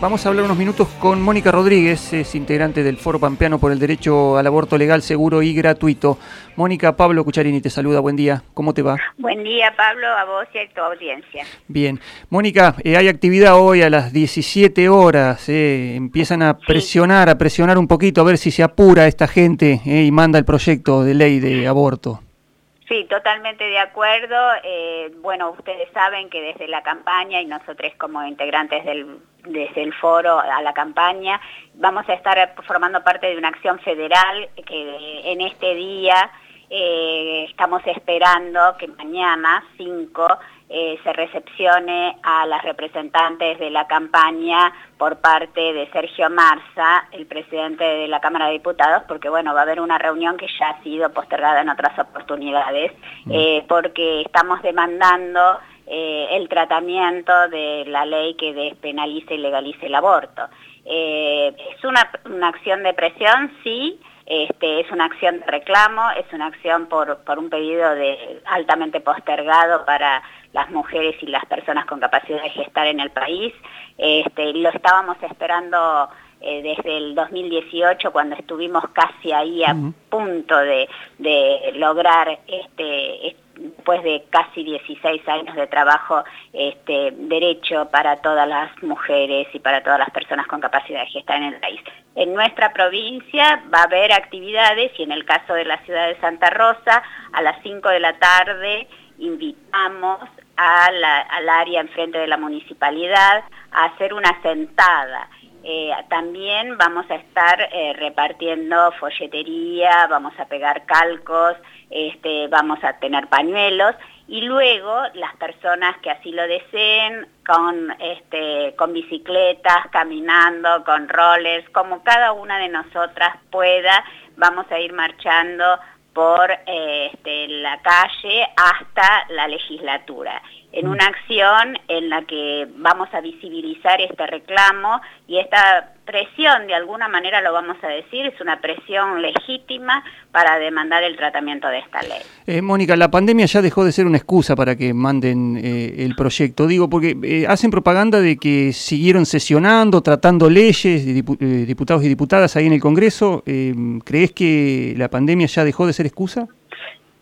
Vamos a hablar unos minutos con Mónica Rodríguez, es integrante del Foro Pampeano por el Derecho al Aborto Legal, Seguro y Gratuito. Mónica, Pablo Cucharini te saluda, buen día, ¿cómo te va? Buen día, Pablo, a vos y a tu audiencia. Bien. Mónica, eh, hay actividad hoy a las 17 horas, eh, empiezan a presionar, a presionar un poquito, a ver si se apura esta gente eh, y manda el proyecto de ley de aborto. Sí, totalmente de acuerdo. Eh, bueno, ustedes saben que desde la campaña y nosotros como integrantes del, desde el foro a la campaña vamos a estar formando parte de una acción federal que en este día eh, estamos esperando que mañana, 5, eh, se recepcione a las representantes de la campaña por parte de Sergio Marza, el presidente de la Cámara de Diputados, porque bueno, va a haber una reunión que ya ha sido postergada en otras oportunidades, mm. eh, porque estamos demandando el tratamiento de la ley que despenalice y legalice el aborto. es una, una acción de presión, sí, este, es una acción de reclamo, es una acción por, un pedido de, altamente postergado para las mujeres y las personas con capacidad de gestar en el país. Este, lo estábamos esperando eh, desde el 2018 cuando estuvimos casi ahí a punto de, lograr este, después de casi 16 años de trabajo, este, derecho para todas las mujeres y para todas las personas con capacidad de gestar en el país. En nuestra provincia va a haber actividades y en el caso de la ciudad de Santa Rosa, a las 5 de la tarde invitamos al área enfrente de la municipalidad a hacer una sentada. Eh, también vamos a estar eh, repartiendo folletería, vamos a pegar calcos, este, vamos a tener pañuelos y luego las personas que así lo deseen, con, este, con bicicletas, caminando, con rollers, como cada una de nosotras pueda, vamos a ir marchando por eh, este, la calle hasta la legislatura en una acción en la que vamos a visibilizar este reclamo y esta presión, de alguna manera lo vamos a decir, es una presión legítima para demandar el tratamiento de esta ley. Eh, Mónica, la pandemia ya dejó de ser una excusa para que manden eh, el proyecto. Digo, porque eh, hacen propaganda de que siguieron sesionando, tratando leyes, diputados y diputadas ahí en el Congreso. ¿Crees que la pandemia ya dejó de ser excusa?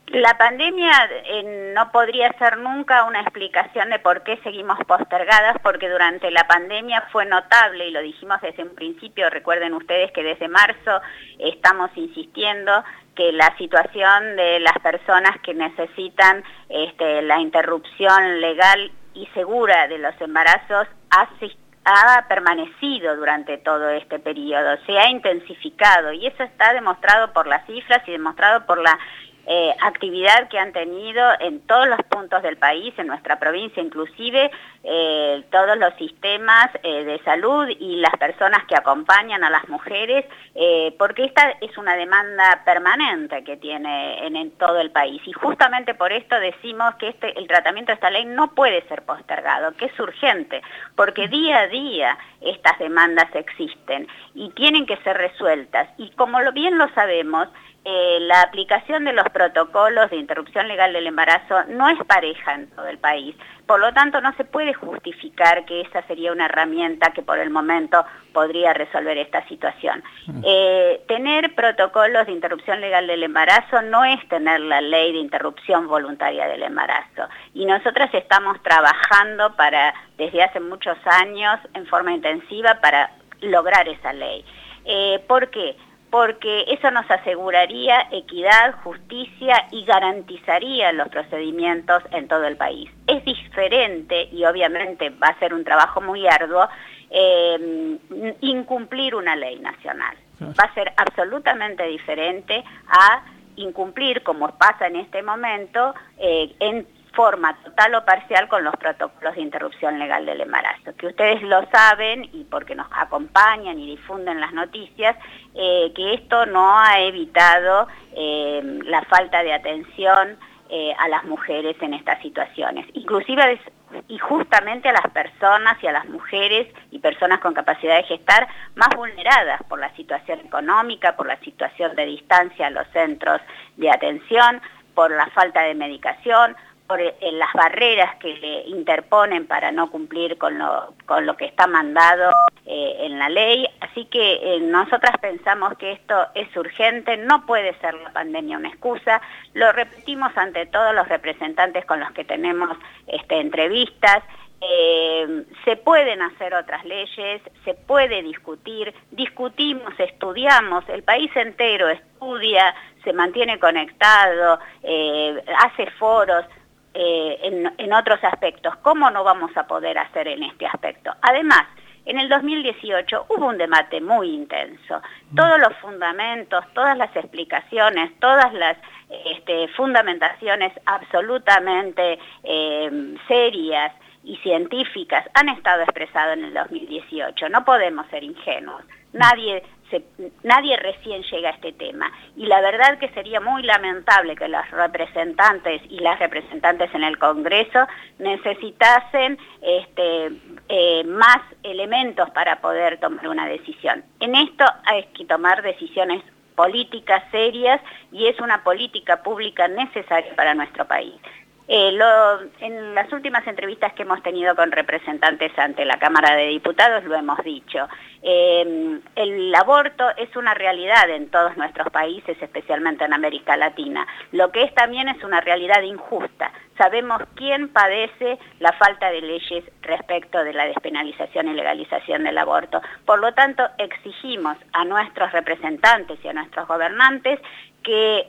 La pandemia eh, no podría ser nunca una explicación de por qué seguimos postergadas, porque durante la pandemia fue notable, y lo dijimos desde un principio, recuerden ustedes que desde marzo estamos insistiendo que la situación de las personas que necesitan este, la interrupción legal y segura de los embarazos ha, ha permanecido durante todo este periodo, se ha intensificado y eso está demostrado por las cifras y demostrado por la eh, actividad que han tenido en todos los puntos del país, en nuestra provincia inclusive, eh, todos los sistemas eh, de salud y las personas que acompañan a las mujeres, porque esta es una demanda permanente que tiene en, todo el país. Y justamente por esto decimos que este, el tratamiento de esta ley no puede ser postergado, que es urgente, porque día a día estas demandas existen y tienen que ser resueltas. Y como lo, bien lo sabemos, eh, la aplicación de los protocolos de interrupción legal del embarazo no es pareja en todo el país. Por lo tanto, no se puede justificar que esa sería una herramienta que por el momento podría resolver esta situación. Mm. Eh, tener protocolos de interrupción legal del embarazo no es tener la ley de interrupción voluntaria del embarazo. Y nosotras estamos trabajando para, desde hace muchos años en forma intensiva para lograr esa ley. Eh, ¿Por qué? Porque eso nos aseguraría equidad, justicia y garantizaría los procedimientos en todo el país. Es diferente, y obviamente va a ser un trabajo muy arduo, eh, incumplir una ley nacional. Va a ser absolutamente diferente a incumplir, como pasa en este momento, eh, en forma total o parcial con los protocolos de interrupción legal del embarazo, que ustedes lo saben y porque nos acompañan y difunden las noticias, eh, que esto no ha evitado eh, la falta de atención eh, a las mujeres en estas situaciones, inclusive y justamente a las personas y a las mujeres y personas con capacidad de gestar más vulneradas por la situación económica, por la situación de distancia a los centros de atención, por la falta de medicación, por eh, las barreras que le interponen para no cumplir con lo, con lo que está mandado eh, en la ley. Así que eh, nosotras pensamos que esto es urgente, no puede ser la pandemia una excusa. Lo repetimos ante todos los representantes con los que tenemos este, entrevistas. se pueden hacer otras leyes, se puede discutir, discutimos, estudiamos, el país entero estudia, se mantiene conectado, hace foros, eh, en, otros aspectos. ¿Cómo no vamos a poder hacer en este aspecto? Además, en el 2018 hubo un debate muy intenso. Todos los fundamentos, todas las explicaciones, todas las este, fundamentaciones absolutamente eh, serias y científicas han estado expresadas en el 2018. No podemos ser ingenuos. Nadie nadie recién llega a este tema. Y la verdad que sería muy lamentable que los representantes y las representantes en el Congreso necesitasen este, eh, más elementos para poder tomar una decisión. En esto hay que tomar decisiones políticas serias y es una política pública necesaria para nuestro país. Eh, en las últimas entrevistas que hemos tenido con representantes ante la Cámara de Diputados lo hemos dicho. Eh, el aborto es una realidad en todos nuestros países, especialmente en América Latina. Lo que es también es una realidad injusta. Sabemos quién padece la falta de leyes respecto de la despenalización y legalización del aborto. Por lo tanto, exigimos a nuestros representantes y a nuestros gobernantes que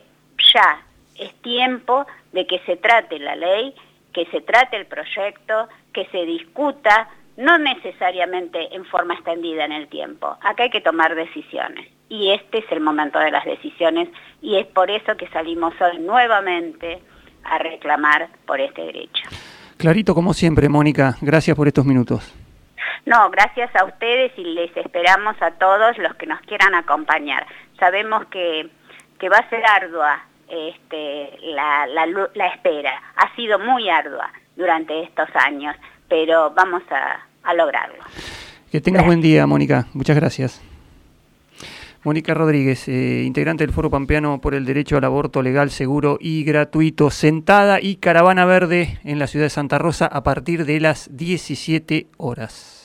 ya es tiempo de que se trate la ley, que se trate el proyecto, que se discuta, no necesariamente en forma extendida en el tiempo. Acá hay que tomar decisiones y este es el momento de las decisiones y es por eso que salimos hoy nuevamente a reclamar por este derecho. Clarito como siempre, Mónica, gracias por estos minutos. No, gracias a ustedes y les esperamos a todos los que nos quieran acompañar. Sabemos que, que va a ser ardua este, la, la, espera. Ha sido muy ardua durante estos años, pero vamos a, lograrlo. Que tengas buen día, Mónica. Muchas gracias. Mónica Rodríguez, eh, integrante del Foro Pampeano por el Derecho al Aborto Legal, Seguro y Gratuito, sentada y caravana verde en la ciudad de Santa Rosa a partir de las 17 horas.